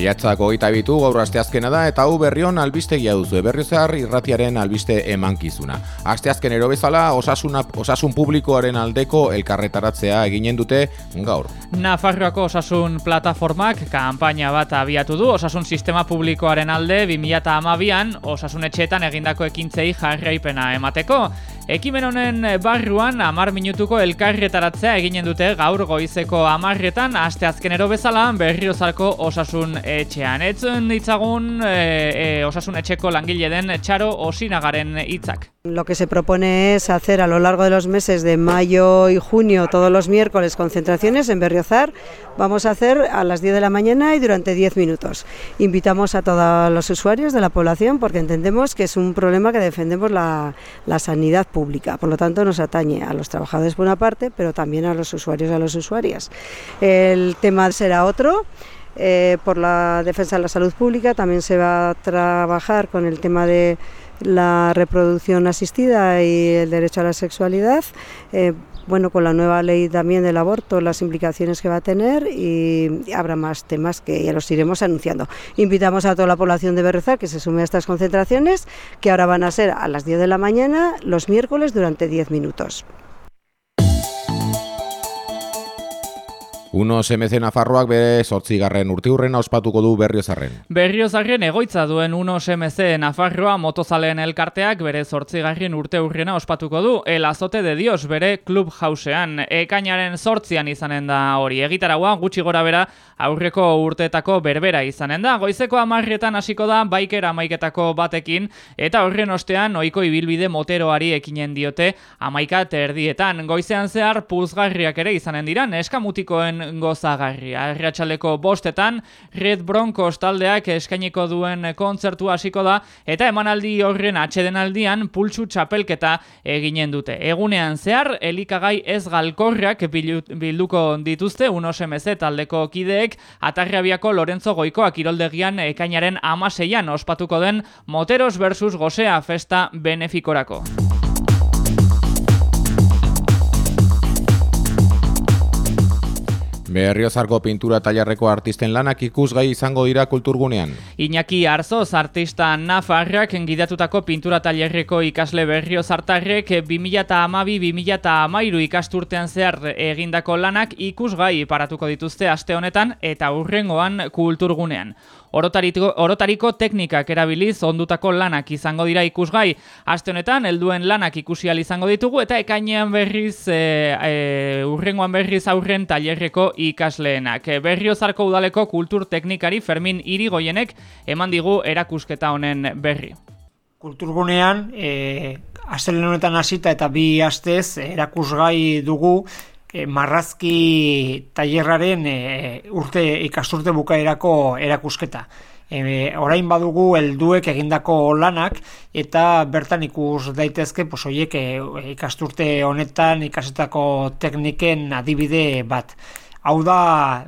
Maiatzak hogeita bitu gaur asteazkena da eta hau berrion albistegia duzu berriozar irratiaren albiste emankizuna. Asteazkenero bezala osasuna, osasun publikoaren aldeko elkarretaratzea eginen dute gaur. Nafarroako osasun plataformak kanpaina bat abiatu du osasun sistema publikoaren alde 2012an osasun etxeetan egindako ekintzei jarraipena emateko. Ekimen honen barruan amar minutuko elkarretaratzea eginen dute gaur goizeko amarretan asteazkenero bezala berriozarko osasun etxean. Etzuen ditzagun e, osasun etxeko langile den txaro osinagaren hitzak. Lo que se propone es hacer a lo largo de los meses de mayo y junio, todos los miércoles, concentraciones en Berriozar. Vamos a hacer a las 10 de la mañana y durante 10 minutos. Invitamos a todos los usuarios de la población porque entendemos que es un problema que defendemos la, sanidad pública. Por lo tanto, nos atañe a los trabajadores por una parte, pero también a los usuarios y a las usuarias. El tema será otro. Eh, por la defensa de la salud pública también se va a trabajar con el tema de la reproducción asistida y el derecho a la sexualidad. Eh, bueno, con la nueva ley también del aborto, las implicaciones que va a tener y habrá más temas que ya los iremos anunciando. Invitamos a toda la población de Berrezar que se sume a estas concentraciones, que ahora van a ser a las 10 de la mañana, los miércoles, durante 10 minutos. Uno SMC Nafarroak bere sortzigarren urtiurrena ospatuko du Berriozarren. Berriozarren egoitza duen Uno SMC Nafarroa motozaleen elkarteak bere sortzigarren urteurrena ospatuko du El Azote de Dios bere klub jausean. Ekainaren sortzian izanen da hori. Egitaragua gutxi gora bera aurreko urteetako berbera izanen da. Goizeko amarrietan hasiko da baikera amaiketako batekin eta horren ostean ohiko ibilbide moteroari ekinen diote amaika terdietan. Goizean zehar pulsgarriak ere izanen dira neskamutikoen gozagarri. Arratxaleko bostetan, Red Broncos taldeak eskainiko duen kontzertu hasiko da, eta emanaldi horren atxedenaldian pultsu txapelketa eginen dute. Egunean zehar, elikagai ez galkorrak bilduko dituzte, unos MZ taldeko kideek, atarrabiako Lorenzo Goikoak iroldegian ekainaren amaseian ospatuko den Moteros versus Gosea festa benefikorako. Berriozarko pintura tailarreko artisten lanak ikusgai izango dira kulturgunean. Iñaki Arzoz artista Nafarrak gidatutako pintura tailerreko ikasle Berriozartarrek 2012-2013 ikasturtean zehar egindako lanak ikusgai paratuko dituzte aste honetan eta urrengoan kulturgunean. Orotariko, orotariko teknikak erabiliz ondutako lanak izango dira ikusgai. Aste honetan helduen lanak ikusi izango ditugu eta ekainean berriz e, e, urrengoan berriz aurren tailerreko ikasleenak. Berriozarko udaleko kultur teknikari Fermin Irigoienek eman digu erakusketa honen berri. Kulturgunean, e, astelen honetan hasita eta bi astez erakusgai dugu e, marrazki tailerraren e, urte ikasturte bukaerako erakusketa. E, orain badugu helduek egindako lanak eta bertan ikus daitezke pues hoiek e, ikasturte honetan ikasetako tekniken adibide bat. Hau da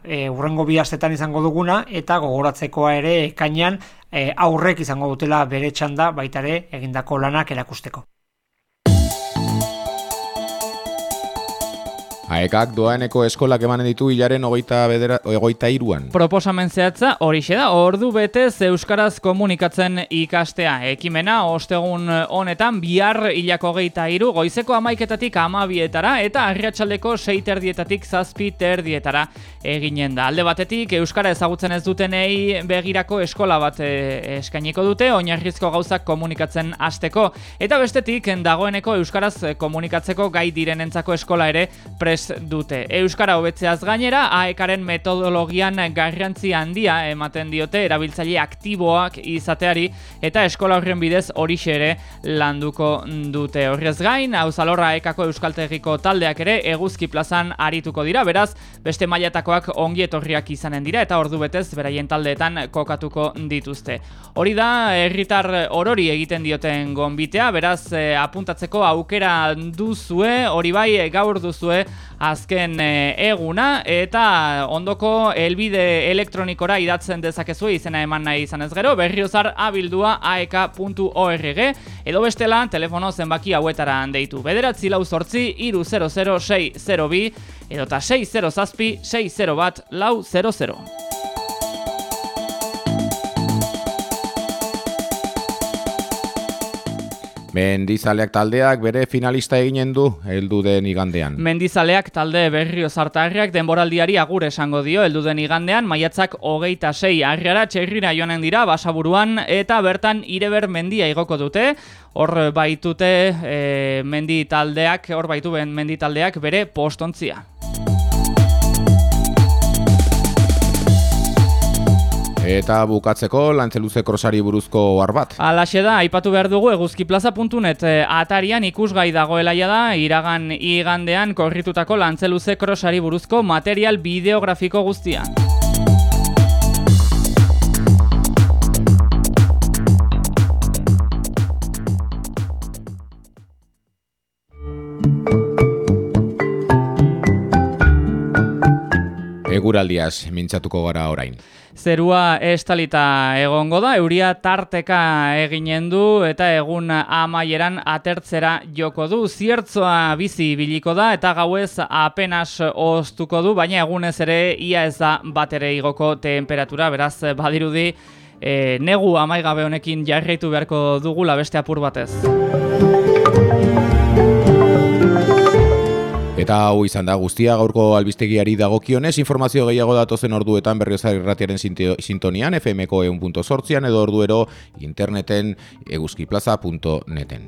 e, urrengo bi astetan izango duguna eta gogoratzekoa ere kainean e, aurrek izango dutela bere txanda baita ere egindako lanak erakusteko. Aekak doaeneko eskolak emanen ditu hilaren ogeita, bedera, ogeita iruan. Proposamen zehatza hori da, ordu betez Euskaraz komunikatzen ikastea. Ekimena, ostegun honetan, bihar hilako geita iru, goizeko amaiketatik amabietara, eta arriatxaldeko seiterdietatik zazpi terdietara eginen da. Alde batetik, Euskara ezagutzen ez dutenei begirako eskola bat e, eskainiko dute, oinarrizko gauzak komunikatzen hasteko. Eta bestetik, dagoeneko Euskaraz komunikatzeko gai direnentzako eskola ere pres dute. Euskara hobetzeaz gainera, AEKaren metodologian garrantzi handia ematen diote erabiltzaile aktiboak izateari eta eskola horren bidez hori ere landuko dute. Horrez gain, hauzalorra AEKako euskaltegiko taldeak ere eguzki plazan arituko dira, beraz, beste mailatakoak ongi etorriak izanen dira eta ordu betez beraien taldeetan kokatuko dituzte. Hori da, herritar orori egiten dioten gonbitea, beraz, eh, apuntatzeko aukera duzue, hori bai gaur duzue azken e, eguna eta ondoko elbide elektronikora idatzen dezakezu izena eman nahi izan ez gero berriozar abildua aek.org edo bestela telefono zenbaki hauetara deitu bederatzi lau sortzi iru 00602 edo ta 60 zazpi 60 bat lau 00 Mendizaleak taldeak bere finalista eginen du heldu den igandean. Mendizaleak talde berrio zartarriak denboraldiari agur esango dio heldu den igandean maiatzak hogeita sei arriara txerrira joanen dira basaburuan eta bertan ireber mendia igoko dute. Hor baitute e, mendi taldeak, hor baitu ben mendi taldeak bere postontzia. Eta bukatzeko lantzeluze krosari buruzko war bat. Alaxe da, aipatu behar dugu eguzkiplaza.net eh, atarian ikusgai dagoela da iragan igandean korritutako lantzeluze krosari buruzko material bideografiko guztia. Eguraldiaz mintzatuko gara orain. Zerua estalita egongo da, euria tarteka eginen du eta egun amaieran atertzera joko du. Ziertzoa bizi biliko da eta gauez apenas oztuko du, baina egunez ere ia ez da bat ere igoko temperatura, beraz badirudi e, negu amaigabe honekin jarraitu beharko dugula beste apur batez. Eta hau izan da guztia gaurko albistegiari dagokionez, informazio gehiago datozen orduetan berriozar irratiaren sintonian, fmko eun.sortzian edo orduero interneten eguzkiplaza.neten.